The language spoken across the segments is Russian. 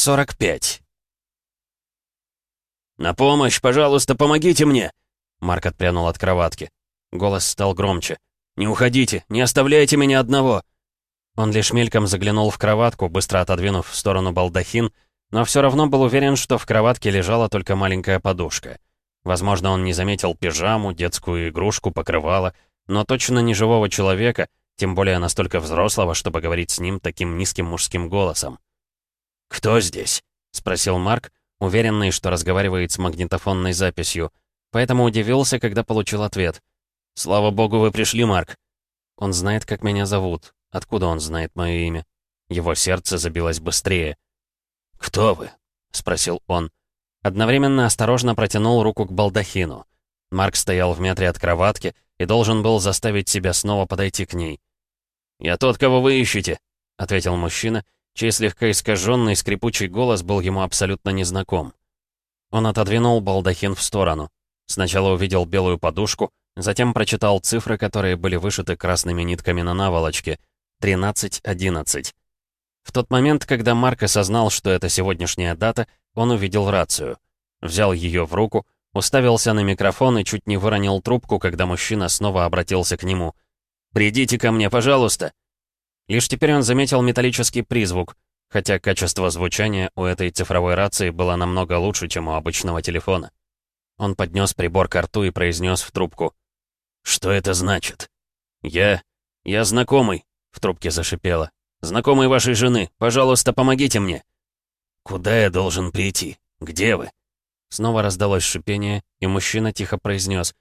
45. «На помощь, пожалуйста, помогите мне!» Марк отпрянул от кроватки. Голос стал громче. «Не уходите! Не оставляйте меня одного!» Он лишь мельком заглянул в кроватку, быстро отодвинув в сторону балдахин, но все равно был уверен, что в кроватке лежала только маленькая подушка. Возможно, он не заметил пижаму, детскую игрушку, покрывало, но точно не живого человека, тем более настолько взрослого, чтобы говорить с ним таким низким мужским голосом. «Кто здесь?» — спросил Марк, уверенный, что разговаривает с магнитофонной записью, поэтому удивился, когда получил ответ. «Слава богу, вы пришли, Марк». Он знает, как меня зовут. Откуда он знает мое имя? Его сердце забилось быстрее. «Кто вы?» — спросил он. Одновременно осторожно протянул руку к балдахину. Марк стоял в метре от кроватки и должен был заставить себя снова подойти к ней. «Я тот, кого вы ищете», — ответил мужчина, чей слегка искаженный скрипучий голос был ему абсолютно незнаком. Он отодвинул балдахин в сторону. Сначала увидел белую подушку, затем прочитал цифры, которые были вышиты красными нитками на наволочке. 13.11. В тот момент, когда Марк осознал, что это сегодняшняя дата, он увидел рацию. Взял ее в руку, уставился на микрофон и чуть не выронил трубку, когда мужчина снова обратился к нему. «Придите ко мне, пожалуйста!» Лишь теперь он заметил металлический призвук, хотя качество звучания у этой цифровой рации было намного лучше, чем у обычного телефона. Он поднес прибор к рту и произнес в трубку. «Что это значит?» «Я... я знакомый», — в трубке зашипело. «Знакомый вашей жены. Пожалуйста, помогите мне». «Куда я должен прийти? Где вы?» Снова раздалось шипение, и мужчина тихо произнес.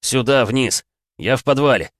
«Сюда, вниз. Я в подвале».